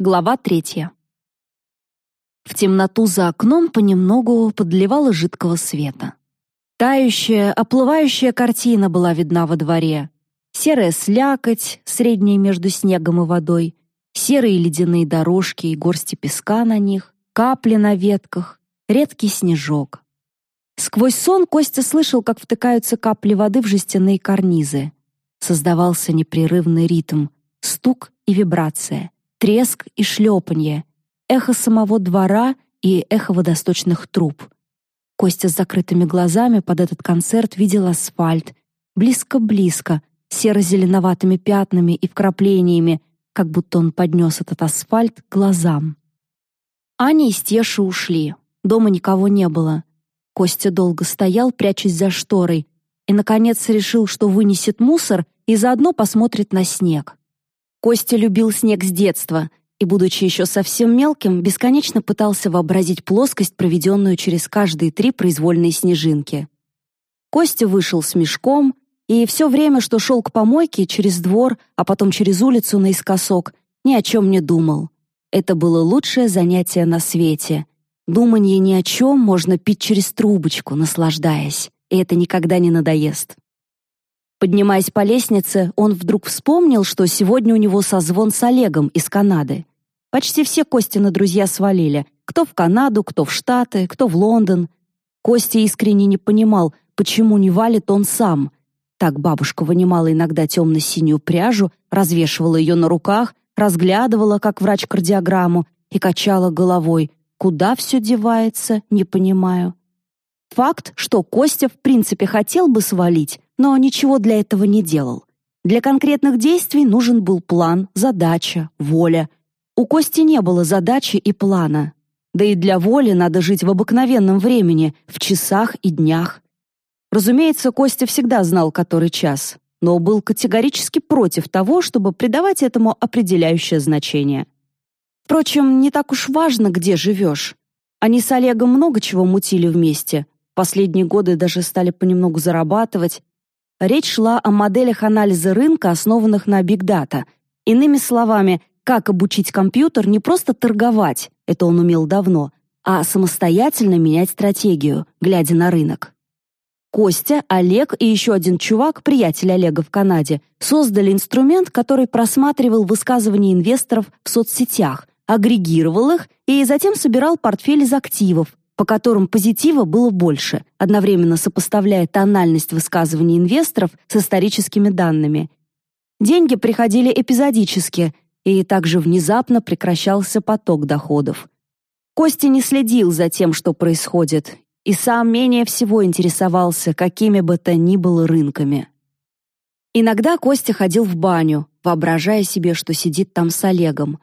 Глава третья. В темноту за окном понемногу подливало жидкого света. Тающая, оплывающая картина была видна во дворе. Серая слякоть, средняя между снегом и водой, серые ледяные дорожки и горсти песка на них, капли на ветках, редкий снежок. Сквозь сон Костя слышал, как втыкаются капли воды в жестяные карнизы. Создавался непрерывный ритм, стук и вибрация — треск и шлепанье, эхо самого двора и эхо водосточных труб. Костя с закрытыми глазами под этот концерт видел асфальт, близко-близко, серо-зеленоватыми пятнами и вкраплениями, как будто он поднес этот асфальт к глазам. Аня и Стеша ушли, дома никого не было. Костя долго стоял, прячась за шторой, и, наконец, решил, что вынесет мусор и заодно посмотрит на снег. Костя любил снег с детства и, будучи еще совсем мелким, бесконечно пытался вообразить плоскость, проведенную через каждые три произвольные снежинки. Костя вышел с мешком, и все время, что шел к помойке, через двор, а потом через улицу наискосок, ни о чем не думал. Это было лучшее занятие на свете. Думанье ни о чем можно пить через трубочку, наслаждаясь, и это никогда не надоест. Поднимаясь по лестнице, он вдруг вспомнил, что сегодня у него созвон с Олегом из Канады. Почти все Костины друзья свалили. Кто в Канаду, кто в Штаты, кто в Лондон. Костя искренне не понимал, почему не валит он сам. Так бабушка вынимала иногда темно-синюю пряжу, развешивала ее на руках, разглядывала, как врач кардиограмму, и качала головой. Куда все девается, не понимаю. Факт, что Костя в принципе хотел бы свалить, но ничего для этого не делал. Для конкретных действий нужен был план, задача, воля. У Кости не было задачи и плана. Да и для воли надо жить в обыкновенном времени, в часах и днях. Разумеется, Костя всегда знал, который час, но был категорически против того, чтобы придавать этому определяющее значение. Впрочем, не так уж важно, где живешь. Они с Олегом много чего мутили вместе. Последние годы даже стали понемногу зарабатывать, Речь шла о моделях анализа рынка, основанных на бигдата. Иными словами, как обучить компьютер не просто торговать, это он умел давно, а самостоятельно менять стратегию, глядя на рынок. Костя, Олег и еще один чувак, приятель Олега в Канаде, создали инструмент, который просматривал высказывания инвесторов в соцсетях, агрегировал их и затем собирал портфель из активов, по которым позитива было больше, одновременно сопоставляя тональность высказываний инвесторов с историческими данными. Деньги приходили эпизодически, и также внезапно прекращался поток доходов. Костя не следил за тем, что происходит, и сам менее всего интересовался какими бы то ни было рынками. Иногда Костя ходил в баню, воображая себе, что сидит там с Олегом.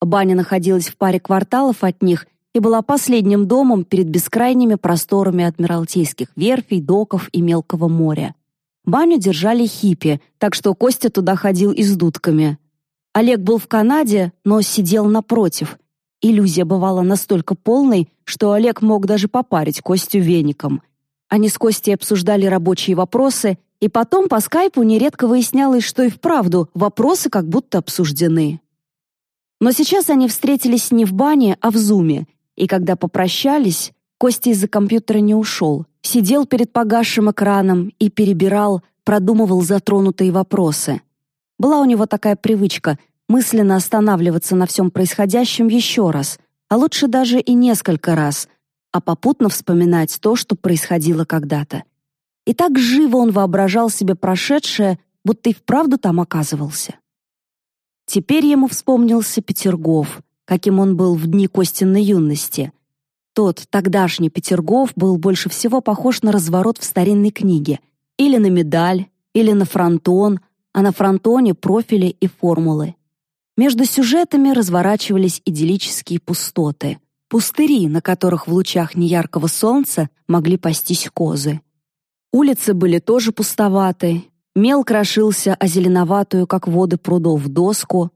Баня находилась в паре кварталов от них и была последним домом перед бескрайними просторами адмиралтейских верфей, доков и мелкого моря. Баню держали хиппи, так что Костя туда ходил и с дудками. Олег был в Канаде, но сидел напротив. Иллюзия бывала настолько полной, что Олег мог даже попарить Костю веником. Они с Костей обсуждали рабочие вопросы, и потом по скайпу нередко выяснялось, что и вправду вопросы как будто обсуждены. Но сейчас они встретились не в бане, а в зуме, и когда попрощались, Костя из-за компьютера не ушел, сидел перед погасшим экраном и перебирал, продумывал затронутые вопросы. Была у него такая привычка мысленно останавливаться на всем происходящем еще раз, а лучше даже и несколько раз, а попутно вспоминать то, что происходило когда-то. И так живо он воображал себе прошедшее, будто и вправду там оказывался. Теперь ему вспомнился Петергоф — каким он был в дни Костиной юности. Тот тогдашний Петергоф был больше всего похож на разворот в старинной книге, или на медаль, или на фронтон, а на фронтоне профили и формулы. Между сюжетами разворачивались идиллические пустоты, пустыри, на которых в лучах неяркого солнца могли пастись козы. Улицы были тоже пустоваты, мел крошился о зеленоватую, как воды прудов, доску,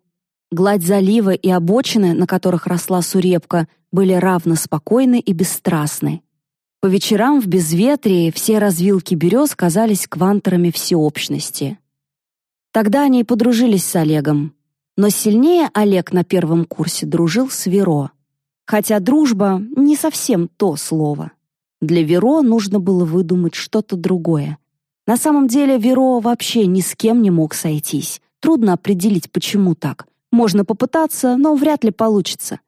Гладь залива и обочины, на которых росла сурепка, были равно спокойны и бесстрастны. По вечерам в безветрии все развилки берез казались квантерами всеобщности. Тогда они и подружились с Олегом. Но сильнее Олег на первом курсе дружил с Веро. Хотя дружба — не совсем то слово. Для Веро нужно было выдумать что-то другое. На самом деле Веро вообще ни с кем не мог сойтись. Трудно определить, почему так. Можно попытаться, но вряд ли получится.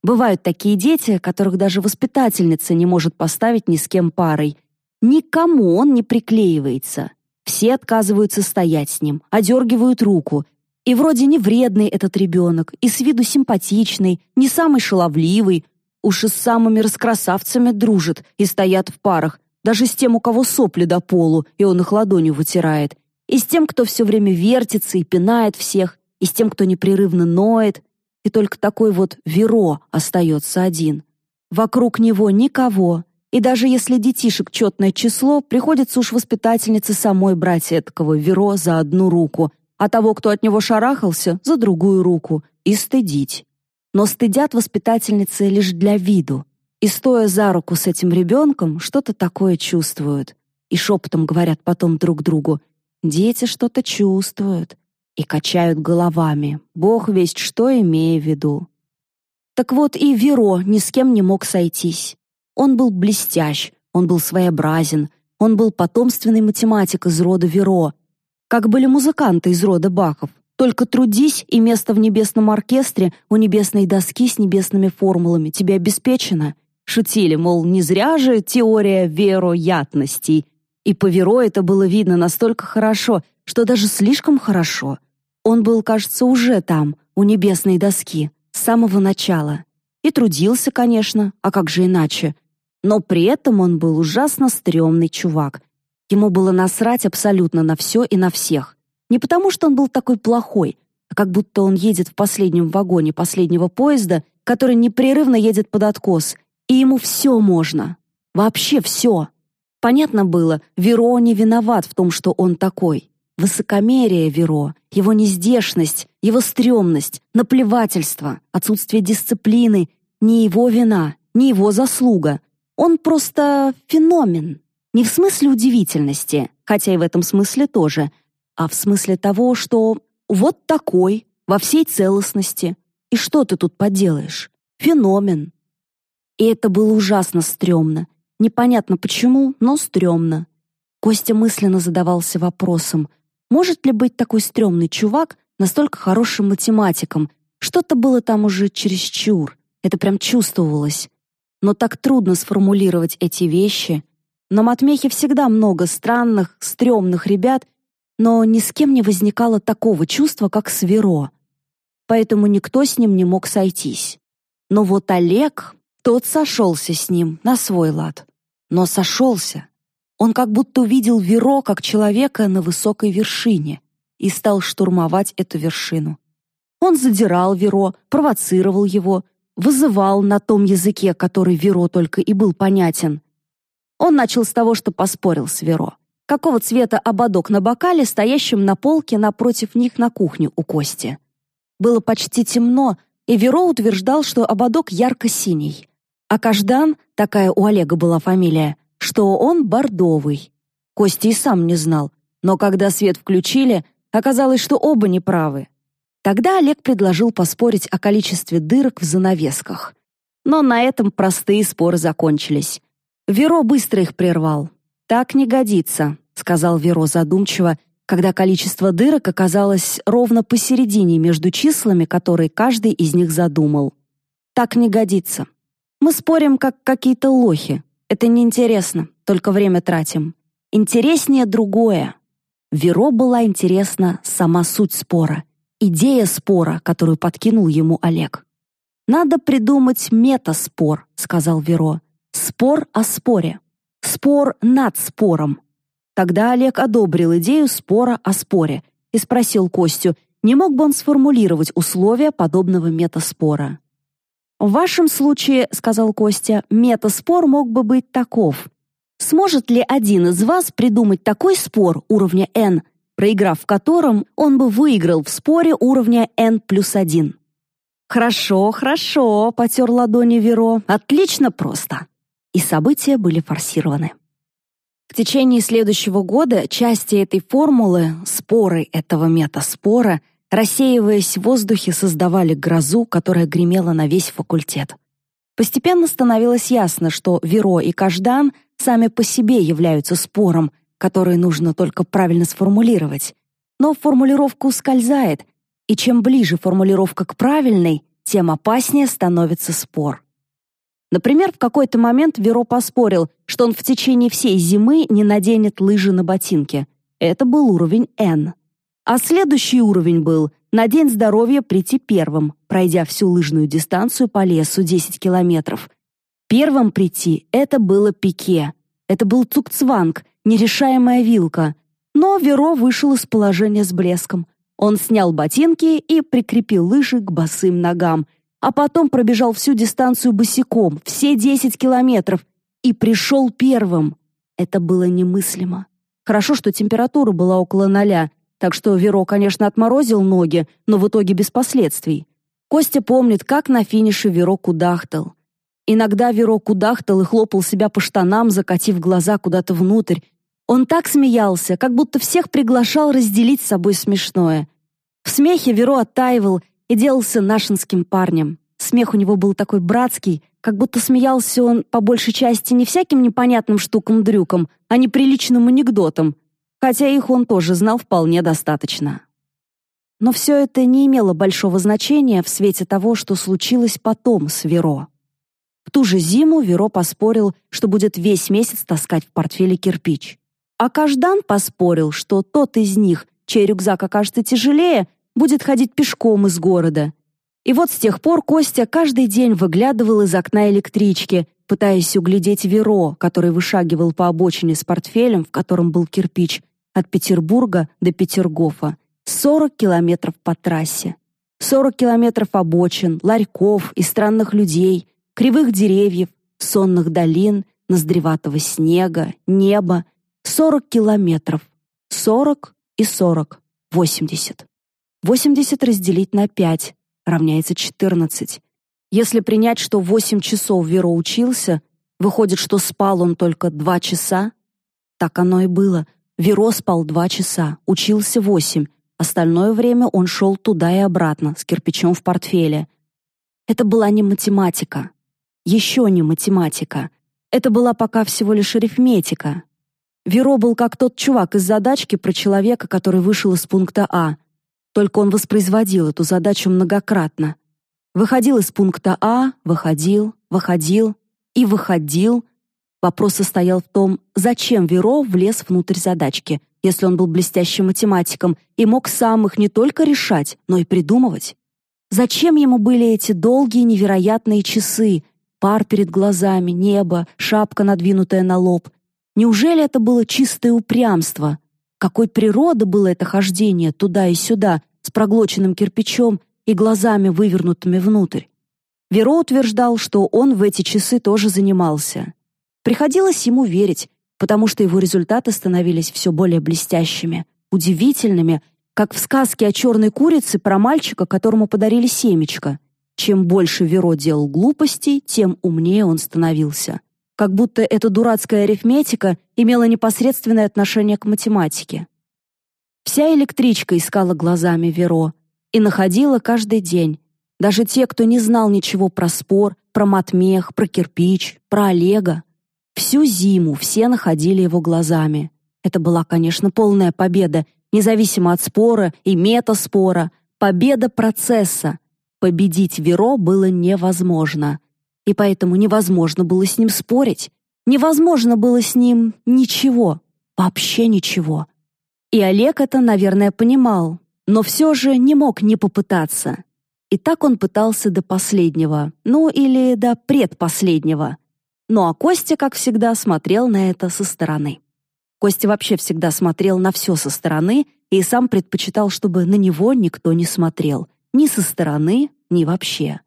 Бывают такие дети, которых даже воспитательница не может поставить ни с кем парой. Никому он не приклеивается. Все отказываются стоять с ним, одергивают руку. И вроде не вредный этот ребенок, и с виду симпатичный, не самый шаловливый, уж и с самыми раскрасавцами дружит и стоят в парах, даже с тем, у кого сопли до полу, и он их ладонью вытирает, и с тем, кто все время вертится и пинает всех, и с тем, кто непрерывно ноет, и только такой вот Веро остается один. Вокруг него никого, и даже если детишек четное число, приходится уж воспитательнице самой брать этакого Веро за одну руку, а того, кто от него шарахался, за другую руку, и стыдить. Но стыдят воспитательницы лишь для виду, и, стоя за руку с этим ребенком, что-то такое чувствуют. И шепотом говорят потом друг другу, «Дети что-то чувствуют, и качают головами, бог весть что имея в виду. Так вот и Веро ни с кем не мог сойтись. Он был блестящ, он был своеобразен, он был потомственный математик из рода Веро, как были музыканты из рода Бахов. Только трудись, и место в небесном оркестре у небесной доски с небесными формулами тебе обеспечено. Шутили, мол, не зря же теория вероятностей. И по Веро это было видно настолько хорошо, что даже слишком хорошо. Он был, кажется, уже там, у небесной доски, с самого начала. И трудился, конечно, а как же иначе? Но при этом он был ужасно стрёмный чувак. Ему было насрать абсолютно на все и на всех. Не потому, что он был такой плохой, а как будто он едет в последнем вагоне последнего поезда, который непрерывно едет под откос, и ему все можно. Вообще все. Понятно было, Веро не виноват в том, что он такой. Высокомерие Веро, его нездешность, его стрёмность, наплевательство, отсутствие дисциплины — не его вина, не его заслуга. Он просто феномен. Не в смысле удивительности, хотя и в этом смысле тоже, а в смысле того, что вот такой, во всей целостности. И что ты тут поделаешь? Феномен. И это было ужасно стрёмно. Непонятно почему, но стрёмно. Костя мысленно задавался вопросом — может ли быть такой стрёмный чувак настолько хорошим математиком? Что-то было там уже чересчур. Это прям чувствовалось. Но так трудно сформулировать эти вещи. На Матмехе всегда много странных, стрёмных ребят, но ни с кем не возникало такого чувства, как с Веро. Поэтому никто с ним не мог сойтись. Но вот Олег, тот сошелся с ним на свой лад. Но сошелся. Он как будто увидел Веро как человека на высокой вершине и стал штурмовать эту вершину. Он задирал Веро, провоцировал его, вызывал на том языке, который Веро только и был понятен. Он начал с того, что поспорил с Веро. Какого цвета ободок на бокале, стоящем на полке напротив них на кухне у Кости? Было почти темно, и Веро утверждал, что ободок ярко-синий. А Каждан, такая у Олега была фамилия, что он бордовый. Костя и сам не знал, но когда свет включили, оказалось, что оба неправы. Тогда Олег предложил поспорить о количестве дырок в занавесках. Но на этом простые споры закончились. Веро быстро их прервал. «Так не годится», — сказал Веро задумчиво, когда количество дырок оказалось ровно посередине между числами, которые каждый из них задумал. «Так не годится. Мы спорим, как какие-то лохи. Это неинтересно, только время тратим. Интереснее другое. Веро была интересна сама суть спора, идея спора, которую подкинул ему Олег. «Надо придумать метаспор», — сказал Веро. «Спор о споре. Спор над спором». Тогда Олег одобрил идею спора о споре и спросил Костю, не мог бы он сформулировать условия подобного метаспора. «В вашем случае, — сказал Костя, — метаспор мог бы быть таков. Сможет ли один из вас придумать такой спор уровня n, проиграв в котором он бы выиграл в споре уровня n плюс 1? «Хорошо, хорошо», — потер ладони Веро. «Отлично просто». И события были форсированы. В течение следующего года части этой формулы, споры этого метаспора, рассеиваясь в воздухе, создавали грозу, которая гремела на весь факультет. Постепенно становилось ясно, что Веро и Каждан сами по себе являются спором, который нужно только правильно сформулировать. Но формулировка ускользает, и чем ближе формулировка к правильной, тем опаснее становится спор. Например, в какой-то момент Веро поспорил, что он в течение всей зимы не наденет лыжи на ботинки. Это был уровень N. А следующий уровень был на день здоровья прийти первым, пройдя всю лыжную дистанцию по лесу 10 километров. Первым прийти — это было пике. Это был цукцванг, нерешаемая вилка. Но Веро вышел из положения с блеском. Он снял ботинки и прикрепил лыжи к босым ногам — а потом пробежал всю дистанцию босиком, все 10 километров, и пришел первым. Это было немыслимо. Хорошо, что температура была около ноля, так что Веро, конечно, отморозил ноги, но в итоге без последствий. Костя помнит, как на финише Веро кудахтал. Иногда Веро кудахтал и хлопал себя по штанам, закатив глаза куда-то внутрь. Он так смеялся, как будто всех приглашал разделить с собой смешное. В смехе Веро оттаивал и делался нашинским парнем. Смех у него был такой братский, как будто смеялся он по большей части не всяким непонятным штукам-дрюкам, а неприличным анекдотом, хотя их он тоже знал вполне достаточно. Но все это не имело большого значения в свете того, что случилось потом с Веро. В ту же зиму Веро поспорил, что будет весь месяц таскать в портфеле кирпич. А Каждан поспорил, что тот из них, чей рюкзак окажется тяжелее, будет ходить пешком из города. И вот с тех пор Костя каждый день выглядывал из окна электрички, пытаясь углядеть Веро, который вышагивал по обочине с портфелем, в котором был кирпич, от Петербурга до Петергофа. 40 километров по трассе. 40 километров обочин, ларьков и странных людей, кривых деревьев, сонных долин, ноздреватого снега, неба. 40 километров. 40 и 40. 80. 80 разделить на 5 равняется 14. Если принять, что 8 часов Веро учился, выходит, что спал он только 2 часа. Так оно и было. Веро спал 2 часа, учился 8. Остальное время он шел туда и обратно, с кирпичом в портфеле. Это была не математика. Еще не математика. Это была пока всего лишь арифметика. Веро был как тот чувак из задачки про человека, который вышел из пункта А — только он воспроизводил эту задачу многократно. Выходил из пункта А, выходил, выходил и выходил. Вопрос состоял в том, зачем Веро влез внутрь задачки, если он был блестящим математиком и мог сам их не только решать, но и придумывать. Зачем ему были эти долгие невероятные часы, пар перед глазами, небо, шапка, надвинутая на лоб? Неужели это было чистое упрямство, какой природы было это хождение туда и сюда с проглоченным кирпичом и глазами вывернутыми внутрь. Веро утверждал, что он в эти часы тоже занимался. Приходилось ему верить, потому что его результаты становились все более блестящими, удивительными, как в сказке о черной курице про мальчика, которому подарили семечко. Чем больше Веро делал глупостей, тем умнее он становился как будто эта дурацкая арифметика имела непосредственное отношение к математике. Вся электричка искала глазами Веро и находила каждый день. Даже те, кто не знал ничего про спор, про матмех, про кирпич, про Олега. Всю зиму все находили его глазами. Это была, конечно, полная победа, независимо от спора и метаспора, победа процесса. Победить Веро было невозможно — и поэтому невозможно было с ним спорить, невозможно было с ним ничего, вообще ничего. И Олег это, наверное, понимал, но все же не мог не попытаться. И так он пытался до последнего, ну или до предпоследнего. Ну а Костя, как всегда, смотрел на это со стороны. Костя вообще всегда смотрел на все со стороны и сам предпочитал, чтобы на него никто не смотрел, ни со стороны, ни вообще.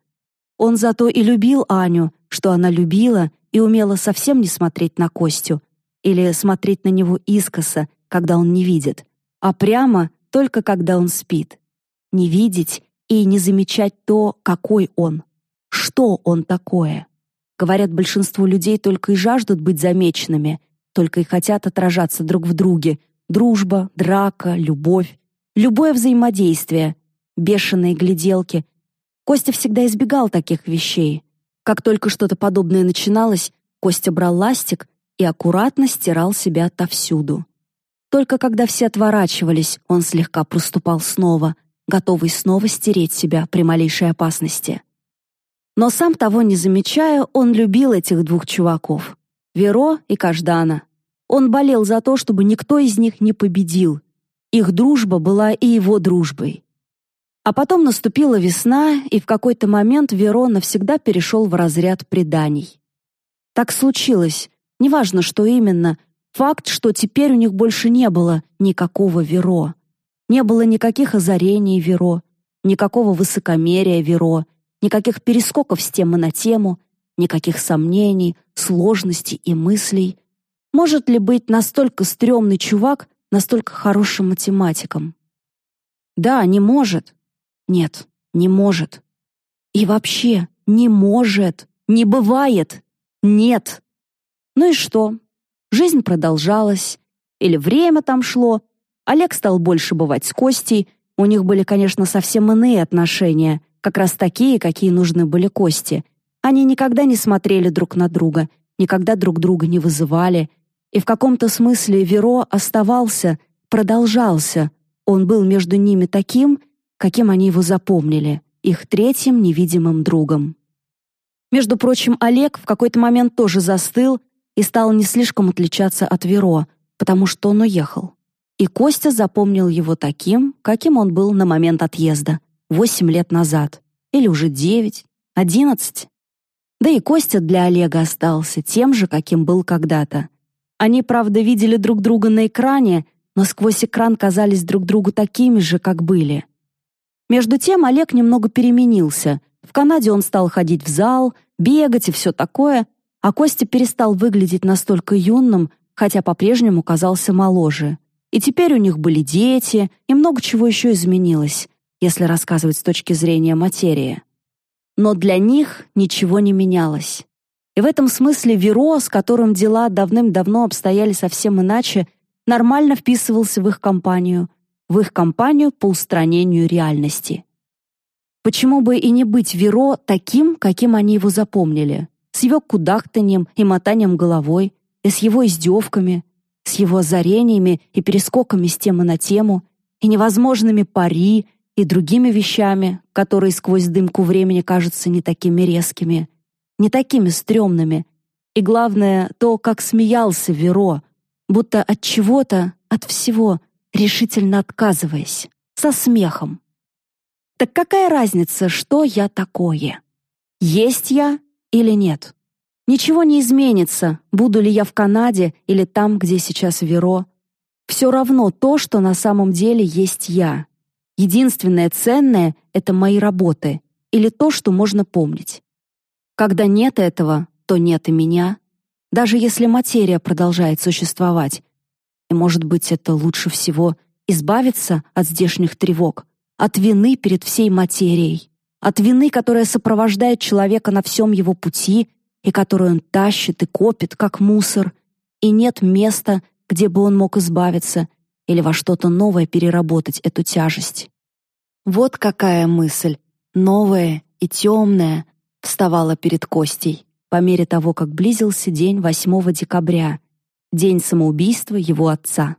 Он зато и любил Аню, что она любила и умела совсем не смотреть на Костю или смотреть на него искоса, когда он не видит, а прямо только когда он спит. Не видеть и не замечать то, какой он, что он такое. Говорят, большинство людей только и жаждут быть замеченными, только и хотят отражаться друг в друге. Дружба, драка, любовь, любое взаимодействие. бешеные гляделки. Костя всегда избегал таких вещей. Как только что-то подобное начиналось, Костя брал ластик и аккуратно стирал себя отовсюду. Только когда все отворачивались, он слегка проступал снова, готовый снова стереть себя при малейшей опасности. Но сам того не замечая, он любил этих двух чуваков — Веро и Каждана. Он болел за то, чтобы никто из них не победил. Их дружба была и его дружбой. А потом наступила весна, и в какой-то момент Веро навсегда перешел в разряд преданий. Так случилось, неважно, что именно, факт, что теперь у них больше не было никакого Веро. Не было никаких озарений Веро, никакого высокомерия Веро, никаких перескоков с темы на тему, никаких сомнений, сложностей и мыслей. Может ли быть настолько стрёмный чувак настолько хорошим математиком? Да, не может. Нет, не может. И вообще, не может, не бывает. Нет. Ну и что? Жизнь продолжалась. Или время там шло. Олег стал больше бывать с Костей. У них были, конечно, совсем иные отношения — как раз такие, какие нужны были Кости. Они никогда не смотрели друг на друга, никогда друг друга не вызывали, и в каком-то смысле Веро оставался, продолжался. Он был между ними таким, каким они его запомнили, их третьим невидимым другом. Между прочим, Олег в какой-то момент тоже застыл и стал не слишком отличаться от Веро, потому что он уехал. И Костя запомнил его таким, каким он был на момент отъезда — восемь лет назад. Или уже девять, одиннадцать. Да и Костя для Олега остался тем же, каким был когда-то. Они, правда, видели друг друга на экране, но сквозь экран казались друг другу такими же, как были. Между тем Олег немного переменился. В Канаде он стал ходить в зал, бегать и все такое, а Костя перестал выглядеть настолько юным, хотя по-прежнему казался моложе. И теперь у них были дети, и много чего еще изменилось если рассказывать с точки зрения материи. Но для них ничего не менялось. И в этом смысле Веро, с которым дела давным-давно обстояли совсем иначе, нормально вписывался в их компанию, в их компанию по устранению реальности. Почему бы и не быть Веро таким, каким они его запомнили, с его кудахтанием и мотанием головой, и с его издевками, с его озарениями и перескоками с темы на тему, и невозможными пари, и другими вещами, которые сквозь дымку времени кажутся не такими резкими, не такими стрёмными. И главное, то, как смеялся Веро, будто от чего-то, от всего, решительно отказываясь, со смехом. Так какая разница, что я такое? Есть я или нет? Ничего не изменится, буду ли я в Канаде или там, где сейчас Веро. Все равно то, что на самом деле есть я. Единственное ценное — это мои работы или то, что можно помнить. Когда нет этого, то нет и меня, даже если материя продолжает существовать. И, может быть, это лучше всего избавиться от здешних тревог, от вины перед всей материей, от вины, которая сопровождает человека на всем его пути и которую он тащит и копит, как мусор, и нет места, где бы он мог избавиться — или во что-то новое переработать эту тяжесть. Вот какая мысль, новая и темная, вставала перед Костей по мере того, как близился день 8 декабря, день самоубийства его отца.